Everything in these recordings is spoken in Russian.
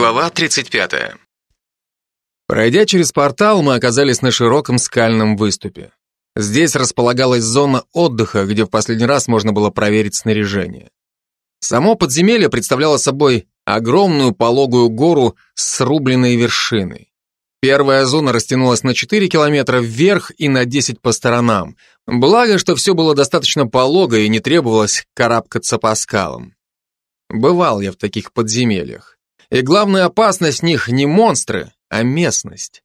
Глава 35. Пройдя через портал, мы оказались на широком скальном выступе. Здесь располагалась зона отдыха, где в последний раз можно было проверить снаряжение. Само подземелье представляло собой огромную пологую гору с срубленной вершиной. Первая зона растянулась на 4 километра вверх и на 10 по сторонам. Благо, что все было достаточно полого и не требовалось карабкаться по скалам. Бывал я в таких подземельях. И главная опасность них не монстры, а местность.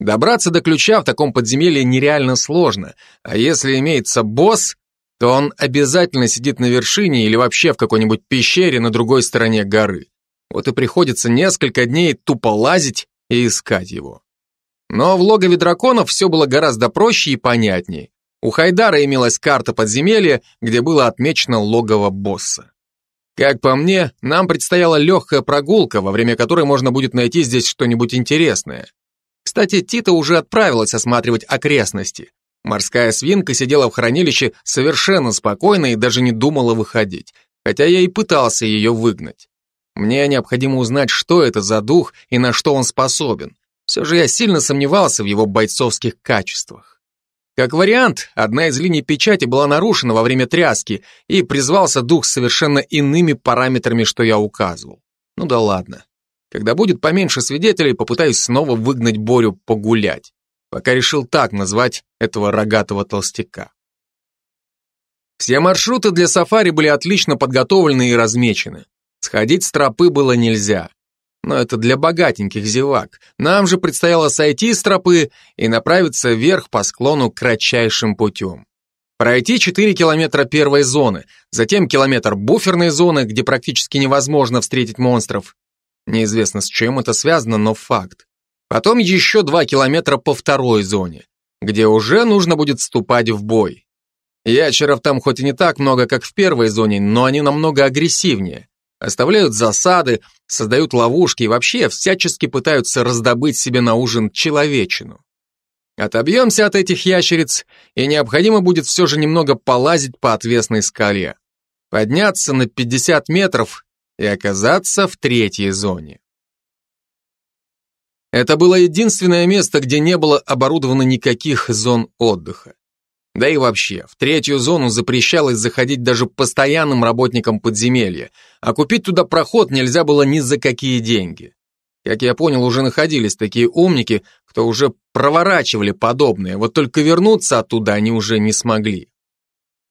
Добраться до ключа в таком подземелье нереально сложно, а если имеется босс, то он обязательно сидит на вершине или вообще в какой-нибудь пещере на другой стороне горы. Вот и приходится несколько дней тупо лазить и искать его. Но в логове драконов все было гораздо проще и понятнее. У Хайдара имелась карта подземелья, где было отмечено логово босса. Как по мне, нам предстояла легкая прогулка, во время которой можно будет найти здесь что-нибудь интересное. Кстати, Тита уже отправилась осматривать окрестности. Морская свинка сидела в хранилище совершенно спокойно и даже не думала выходить, хотя я и пытался ее выгнать. Мне необходимо узнать, что это за дух и на что он способен. Все же я сильно сомневался в его бойцовских качествах. Как вариант, одна из линий печати была нарушена во время тряски, и призвался дух совершенно иными параметрами, что я указывал. Ну да ладно. Когда будет поменьше свидетелей, попытаюсь снова выгнать Борю погулять. Пока решил так назвать этого рогатого толстяка. Все маршруты для сафари были отлично подготовлены и размечены. Сходить с тропы было нельзя но это для богатеньких зевак. Нам же предстояло сойти с тропы и направиться вверх по склону кратчайшим путем. Пройти 4 километра первой зоны, затем километр буферной зоны, где практически невозможно встретить монстров. Неизвестно, с чем это связано, но факт. Потом еще 2 километра по второй зоне, где уже нужно будет вступать в бой. Ящеров там хоть и не так много, как в первой зоне, но они намного агрессивнее. Оставляют засады, создают ловушки и вообще всячески пытаются раздобыть себе на ужин человечину. Отобьемся от этих ящериц, и необходимо будет все же немного полазить по отвесной скале, подняться на 50 метров и оказаться в третьей зоне. Это было единственное место, где не было оборудовано никаких зон отдыха. Да и вообще, в третью зону запрещалось заходить даже постоянным работникам подземелья, а купить туда проход нельзя было ни за какие деньги. Как я понял, уже находились такие умники, кто уже проворачивали подобное, вот только вернуться оттуда они уже не смогли.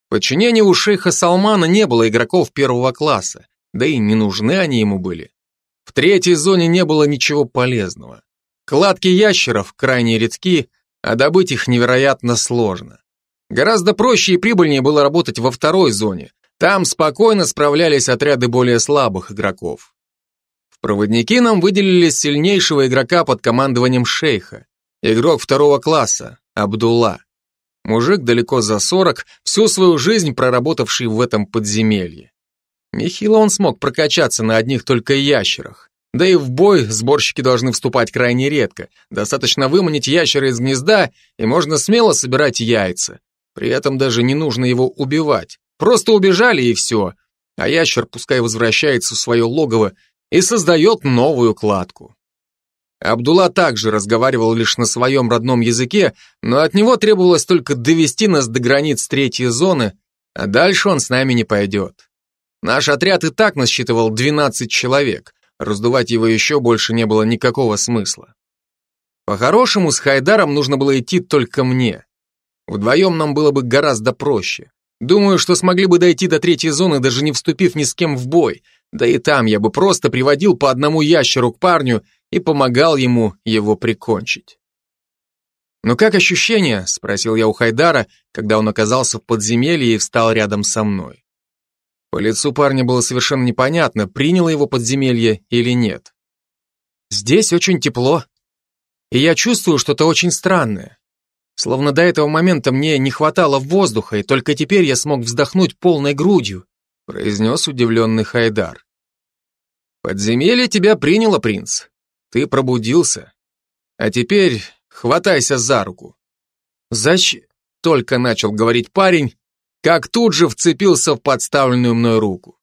В подчинении у шейха Салмана не было игроков первого класса, да и не нужны они ему были. В третьей зоне не было ничего полезного. Кладки ящеров крайне редки, а добыть их невероятно сложно. Гораздо проще и прибыльнее было работать во второй зоне. Там спокойно справлялись отряды более слабых игроков. В проводники нам выделили сильнейшего игрока под командованием шейха. Игрок второго класса, Абдулла. Мужик далеко за 40, всю свою жизнь проработавший в этом подземелье. Нехило он смог прокачаться на одних только ящерах. Да и в бой сборщики должны вступать крайне редко. Достаточно выманить ящера из гнезда, и можно смело собирать яйца. При этом даже не нужно его убивать. Просто убежали и все. А ящер пускай возвращается в свое логово и создает новую кладку. Абдулла также разговаривал лишь на своем родном языке, но от него требовалось только довести нас до границ третьей зоны, а дальше он с нами не пойдет. Наш отряд и так насчитывал 12 человек, раздувать его еще больше не было никакого смысла. По-хорошему, с Хайдаром нужно было идти только мне. Вдвоем нам было бы гораздо проще. Думаю, что смогли бы дойти до третьей зоны, даже не вступив ни с кем в бой. Да и там я бы просто приводил по одному ящеру к парню и помогал ему его прикончить. «Ну как ощущения?» – спросил я у Хайдара, когда он оказался в подземелье и встал рядом со мной. По лицу парня было совершенно непонятно, приняло его подземелье или нет. «Здесь очень тепло, и я чувствую что-то очень странное. Словно до этого момента мне не хватало воздуха, и только теперь я смог вздохнуть полной грудью, произнес удивленный Хайдар. Подземелье тебя приняло, принц. Ты пробудился. А теперь хватайся за руку. Зачем? Только начал говорить парень, как тут же вцепился в подставленную мной руку.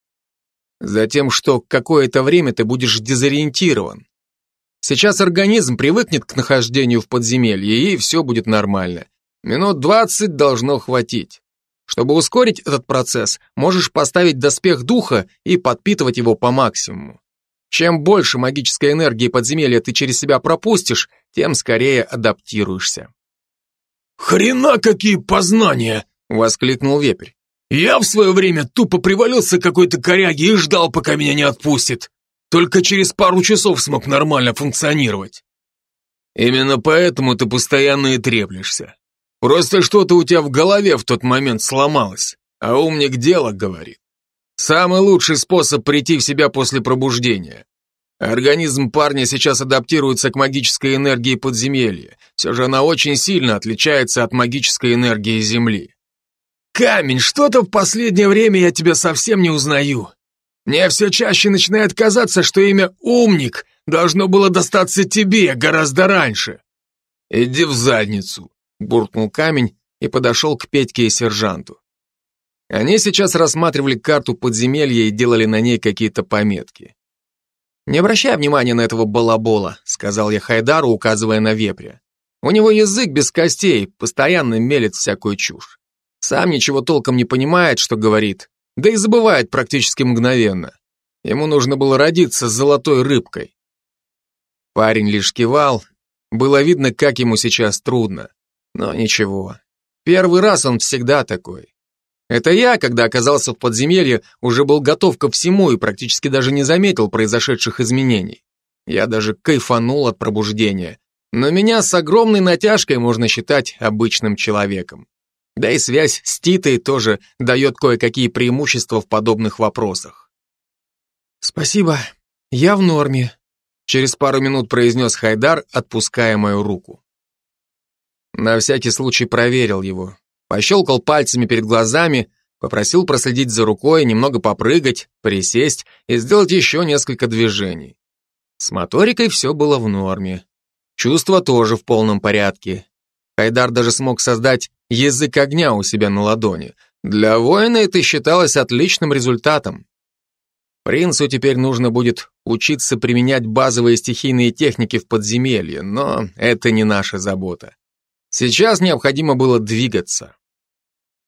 Затем, что какое-то время ты будешь дезориентирован. Сейчас организм привыкнет к нахождению в подземелье, и все будет нормально. Минут двадцать должно хватить. Чтобы ускорить этот процесс, можешь поставить доспех духа и подпитывать его по максимуму. Чем больше магической энергии подземелья ты через себя пропустишь, тем скорее адаптируешься. «Хрена какие познания!» — воскликнул вепрь. «Я в свое время тупо привалился к какой-то коряге и ждал, пока меня не отпустит. Только через пару часов смог нормально функционировать». «Именно поэтому ты постоянно и треплешься. Просто что-то у тебя в голове в тот момент сломалось, а умник дело говорит. Самый лучший способ прийти в себя после пробуждения. Организм парня сейчас адаптируется к магической энергии подземелья. Все же она очень сильно отличается от магической энергии Земли. «Камень, что-то в последнее время я тебя совсем не узнаю. Мне все чаще начинает казаться, что имя «умник» должно было достаться тебе гораздо раньше». «Иди в задницу», — буркнул камень и подошел к Петьке и сержанту. Они сейчас рассматривали карту подземелья и делали на ней какие-то пометки. «Не обращай внимания на этого балабола», — сказал я Хайдару, указывая на вепря. «У него язык без костей, постоянно мелет всякую чушь. Сам ничего толком не понимает, что говорит, да и забывает практически мгновенно. Ему нужно было родиться с золотой рыбкой». Парень лишь кивал, было видно, как ему сейчас трудно. Но ничего, первый раз он всегда такой. Это я, когда оказался в подземелье, уже был готов ко всему и практически даже не заметил произошедших изменений. Я даже кайфанул от пробуждения. Но меня с огромной натяжкой можно считать обычным человеком. Да и связь с Титой тоже дает кое-какие преимущества в подобных вопросах. «Спасибо, я в норме», — через пару минут произнес Хайдар, отпуская мою руку. На всякий случай проверил его пощелкал пальцами перед глазами, попросил проследить за рукой, немного попрыгать, присесть и сделать еще несколько движений. С моторикой все было в норме. Чувства тоже в полном порядке. Хайдар даже смог создать язык огня у себя на ладони. Для воина это считалось отличным результатом. Принцу теперь нужно будет учиться применять базовые стихийные техники в подземелье, но это не наша забота. Сейчас необходимо было двигаться.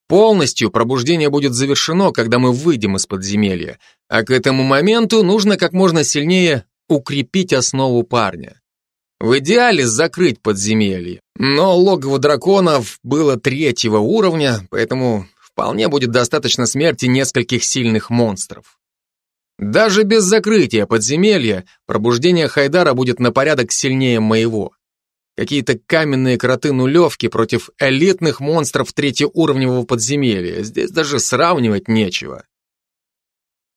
Полностью пробуждение будет завершено, когда мы выйдем из подземелья, а к этому моменту нужно как можно сильнее укрепить основу парня. В идеале закрыть подземелье, но логово драконов было третьего уровня, поэтому вполне будет достаточно смерти нескольких сильных монстров. Даже без закрытия подземелья пробуждение Хайдара будет на порядок сильнее моего. Какие-то каменные кроты-нулевки против элитных монстров третьеуровневого подземелья. Здесь даже сравнивать нечего.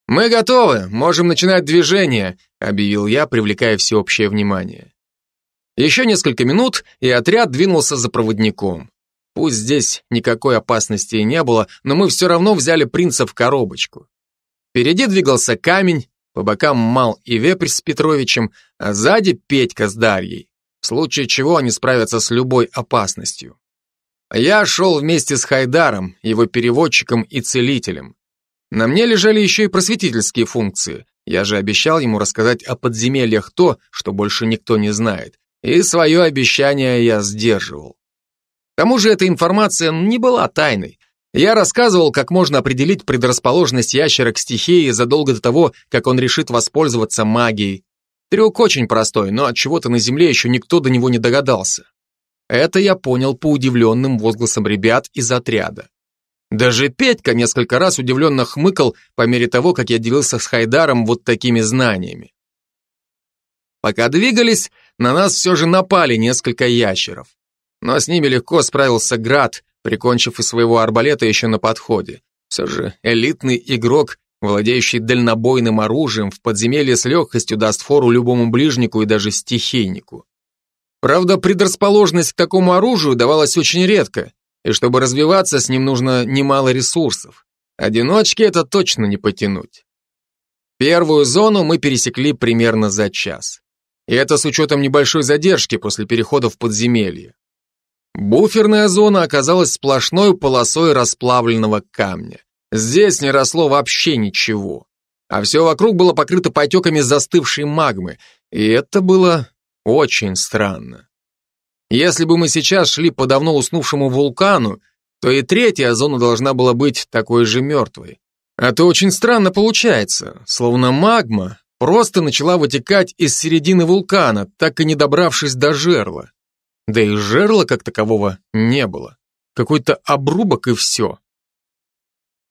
«Мы готовы, можем начинать движение», — объявил я, привлекая всеобщее внимание. Еще несколько минут, и отряд двинулся за проводником. Пусть здесь никакой опасности и не было, но мы все равно взяли принца в коробочку. Впереди двигался камень, по бокам Мал и Вепрь с Петровичем, а сзади Петька с Дарьей в случае чего они справятся с любой опасностью. Я шел вместе с Хайдаром, его переводчиком и целителем. На мне лежали еще и просветительские функции. Я же обещал ему рассказать о подземельях то, что больше никто не знает. И свое обещание я сдерживал. К тому же эта информация не была тайной. Я рассказывал, как можно определить предрасположенность ящера к стихии задолго до того, как он решит воспользоваться магией, Трюк очень простой, но от чего-то на земле еще никто до него не догадался. Это я понял по удивленным возгласам ребят из отряда. Даже Петька несколько раз удивленно хмыкал по мере того, как я делился с Хайдаром вот такими знаниями. Пока двигались, на нас все же напали несколько ящеров. Но с ними легко справился Град, прикончив из своего арбалета еще на подходе. Все же элитный игрок Владеющий дальнобойным оружием в подземелье с легкостью даст фору любому ближнику и даже стихийнику. Правда, предрасположенность к такому оружию давалась очень редко, и чтобы развиваться, с ним нужно немало ресурсов. Одиночки это точно не потянуть. Первую зону мы пересекли примерно за час. И это с учетом небольшой задержки после перехода в подземелье. Буферная зона оказалась сплошной полосой расплавленного камня. Здесь не росло вообще ничего. а все вокруг было покрыто потеками застывшей магмы, и это было очень странно. Если бы мы сейчас шли по давно уснувшему вулкану, то и третья зона должна была быть такой же мертвой. А то очень странно получается, словно магма просто начала вытекать из середины вулкана, так и не добравшись до жерла. Да и жерла как такового не было. Какой-то обрубок и все.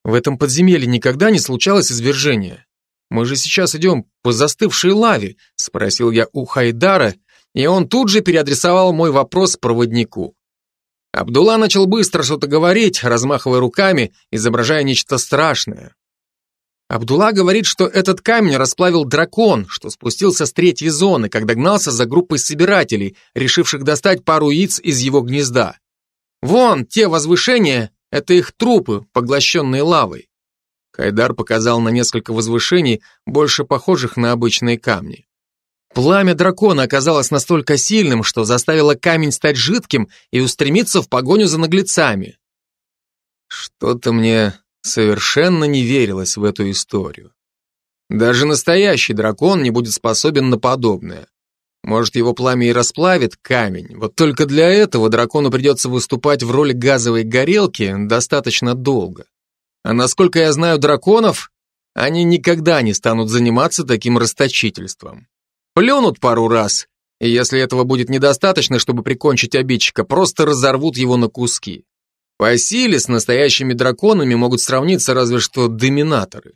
В этом подземелье никогда не случалось извержения. Мы же сейчас идем по застывшей лаве, спросил я у Хайдара, и он тут же переадресовал мой вопрос проводнику. Абдулла начал быстро что-то говорить, размахивая руками, изображая нечто страшное. Абдулла говорит, что этот камень расплавил дракон, что спустился с третьей зоны, когда гнался за группой собирателей, решивших достать пару яиц из его гнезда. Вон, те возвышения — это их трупы, поглощенные лавой. Хайдар показал на несколько возвышений, больше похожих на обычные камни. Пламя дракона оказалось настолько сильным, что заставило камень стать жидким и устремиться в погоню за наглецами. Что-то мне совершенно не верилось в эту историю. Даже настоящий дракон не будет способен на подобное. Может, его пламя и расплавит камень, вот только для этого дракону придется выступать в роли газовой горелки достаточно долго. А насколько я знаю драконов, они никогда не станут заниматься таким расточительством. Плюнут пару раз, и если этого будет недостаточно, чтобы прикончить обидчика, просто разорвут его на куски. По силе с настоящими драконами могут сравниться разве что доминаторы.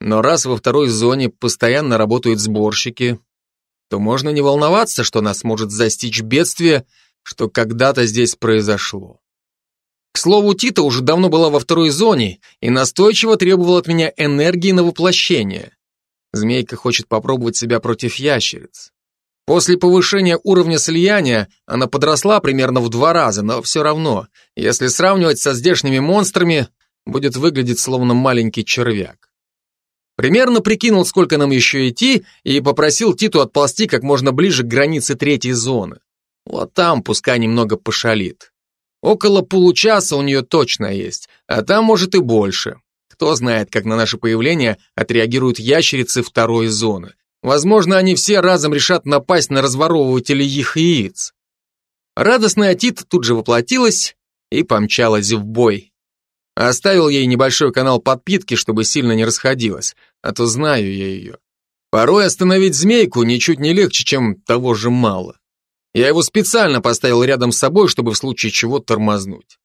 Но раз во второй зоне постоянно работают сборщики, то можно не волноваться, что нас может застичь бедствие, что когда-то здесь произошло. К слову, Тита уже давно была во второй зоне и настойчиво требовала от меня энергии на воплощение. Змейка хочет попробовать себя против ящериц. После повышения уровня слияния она подросла примерно в два раза, но все равно, если сравнивать со здешними монстрами, будет выглядеть словно маленький червяк. Примерно прикинул, сколько нам еще идти, и попросил Титу отползти как можно ближе к границе третьей зоны. Вот там пускай немного пошалит. Около получаса у нее точно есть, а там может и больше. Кто знает, как на наше появление отреагируют ящерицы второй зоны. Возможно, они все разом решат напасть на разворовывателей их яиц. Радостная Тит тут же воплотилась и помчалась в бой. Оставил ей небольшой канал подпитки, чтобы сильно не расходилась, а то знаю я ее. Порой остановить змейку ничуть не легче, чем того же мало. Я его специально поставил рядом с собой, чтобы в случае чего тормознуть.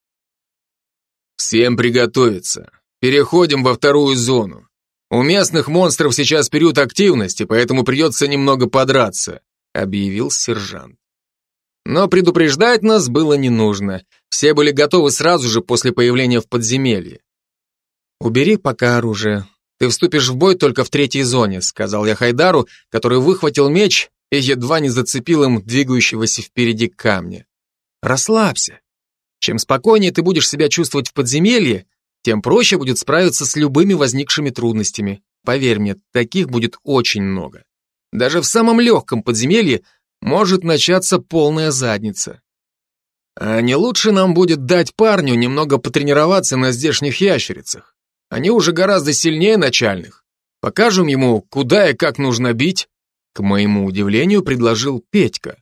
Всем приготовиться. Переходим во вторую зону. У местных монстров сейчас период активности, поэтому придется немного подраться, объявил сержант. Но предупреждать нас было не нужно. Все были готовы сразу же после появления в подземелье. «Убери пока оружие. Ты вступишь в бой только в третьей зоне», сказал я Хайдару, который выхватил меч и едва не зацепил им двигающегося впереди камня. «Расслабься. Чем спокойнее ты будешь себя чувствовать в подземелье, тем проще будет справиться с любыми возникшими трудностями. Поверь мне, таких будет очень много. Даже в самом легком подземелье может начаться полная задница. А не лучше нам будет дать парню немного потренироваться на здешних ящерицах. Они уже гораздо сильнее начальных. Покажем ему, куда и как нужно бить. К моему удивлению, предложил Петька.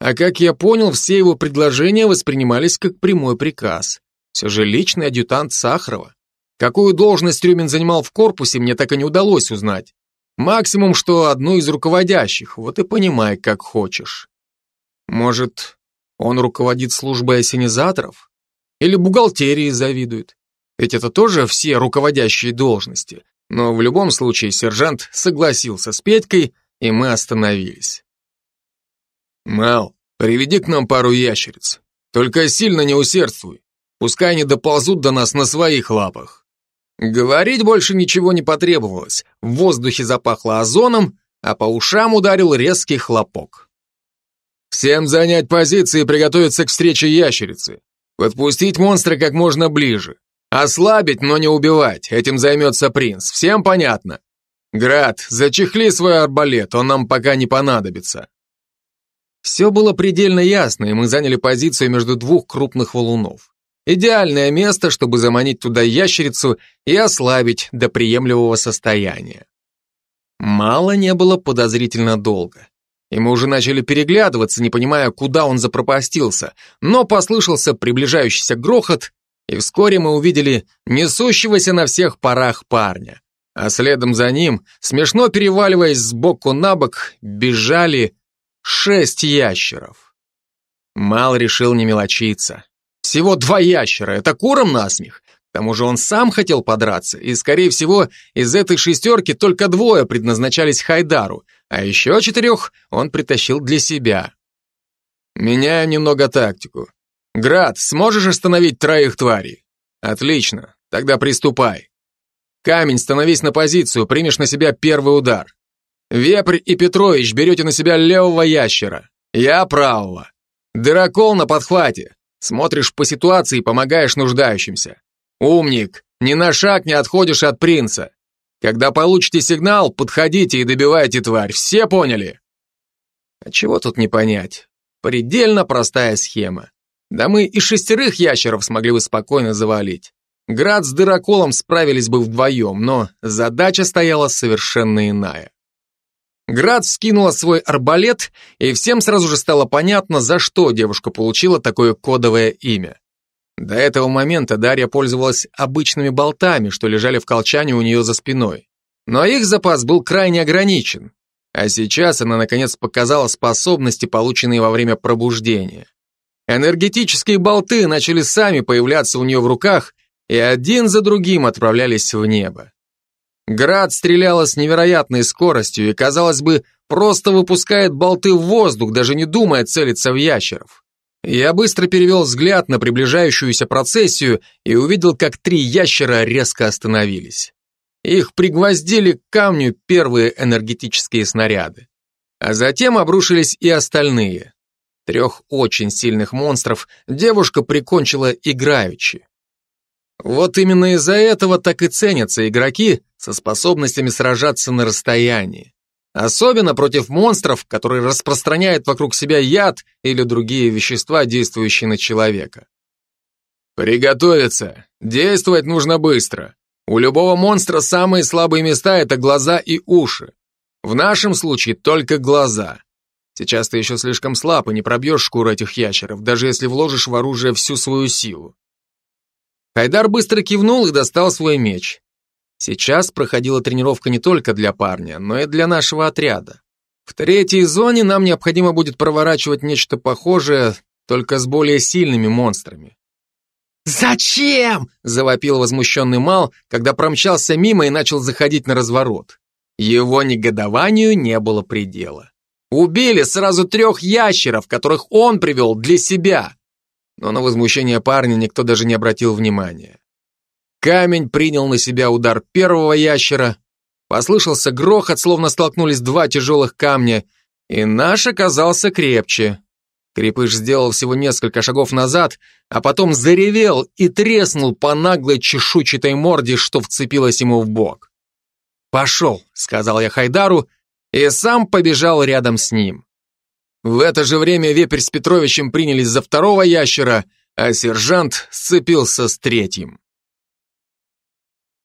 А как я понял, все его предложения воспринимались как прямой приказ. Все же личный адъютант Сахарова. Какую должность Рюмин занимал в корпусе, мне так и не удалось узнать. Максимум, что одну из руководящих, вот и понимай, как хочешь. Может, он руководит службой осенизаторов? Или бухгалтерии завидует? Ведь это тоже все руководящие должности. Но в любом случае сержант согласился с Петькой, и мы остановились. «Мал, приведи к нам пару ящериц. Только сильно не усердствуй. Пускай они доползут до нас на своих лапах. Говорить больше ничего не потребовалось. В воздухе запахло озоном, а по ушам ударил резкий хлопок. Всем занять позиции и приготовиться к встрече ящерицы. Подпустить монстра как можно ближе. Ослабить, но не убивать. Этим займется принц. Всем понятно? Град, зачехли свой арбалет, он нам пока не понадобится. Все было предельно ясно, и мы заняли позицию между двух крупных валунов. Идеальное место, чтобы заманить туда ящерицу и ослабить до приемлемого состояния. Мало не было подозрительно долго. И мы уже начали переглядываться, не понимая, куда он запропастился, но послышался приближающийся грохот, и вскоре мы увидели несущегося на всех парах парня. А следом за ним, смешно переваливаясь с боку на бок, бежали шесть ящеров. Мал решил не мелочиться. Всего два ящера, это куром насмех. К тому же он сам хотел подраться, и, скорее всего, из этой шестерки только двое предназначались Хайдару, а еще четырех он притащил для себя. Меняю немного тактику. Град, сможешь остановить троих тварей? Отлично, тогда приступай. Камень, становись на позицию, примешь на себя первый удар. Вепрь и Петрович берете на себя левого ящера, я правого. Дырокол на подхвате. Смотришь по ситуации и помогаешь нуждающимся. Умник, ни на шаг не отходишь от принца. Когда получите сигнал, подходите и добивайте тварь. Все поняли? А чего тут не понять? Предельно простая схема. Да мы и шестерых ящеров смогли бы спокойно завалить. Град с дыроколом справились бы вдвоем, но задача стояла совершенно иная. Град скинула свой арбалет, и всем сразу же стало понятно, за что девушка получила такое кодовое имя. До этого момента Дарья пользовалась обычными болтами, что лежали в колчане у нее за спиной. Но их запас был крайне ограничен. А сейчас она наконец показала способности, полученные во время пробуждения. Энергетические болты начали сами появляться у нее в руках и один за другим отправлялись в небо. Град стреляла с невероятной скоростью и, казалось бы, просто выпускает болты в воздух, даже не думая целиться в ящеров. Я быстро перевел взгляд на приближающуюся процессию и увидел, как три ящера резко остановились. Их пригвоздили к камню первые энергетические снаряды. А затем обрушились и остальные. Трех очень сильных монстров девушка прикончила играючи. Вот именно из-за этого так и ценятся игроки со способностями сражаться на расстоянии. Особенно против монстров, которые распространяют вокруг себя яд или другие вещества, действующие на человека. Приготовиться. Действовать нужно быстро. У любого монстра самые слабые места – это глаза и уши. В нашем случае только глаза. Сейчас ты еще слишком слаб и не пробьешь шкуру этих ящеров, даже если вложишь в оружие всю свою силу. Хайдар быстро кивнул и достал свой меч. Сейчас проходила тренировка не только для парня, но и для нашего отряда. В третьей зоне нам необходимо будет проворачивать нечто похожее, только с более сильными монстрами. «Зачем?» – завопил возмущенный Мал, когда промчался мимо и начал заходить на разворот. Его негодованию не было предела. Убили сразу трех ящеров, которых он привел для себя. Но на возмущение парня никто даже не обратил внимания. Камень принял на себя удар первого ящера, послышался грохот, словно столкнулись два тяжелых камня, и наш оказался крепче. Крепыш сделал всего несколько шагов назад, а потом заревел и треснул по наглой чешуйчатой морде, что вцепилась ему в бок. «Пошел», — сказал я Хайдару, и сам побежал рядом с ним. В это же время Вепрь с Петровичем принялись за второго ящера, а сержант сцепился с третьим.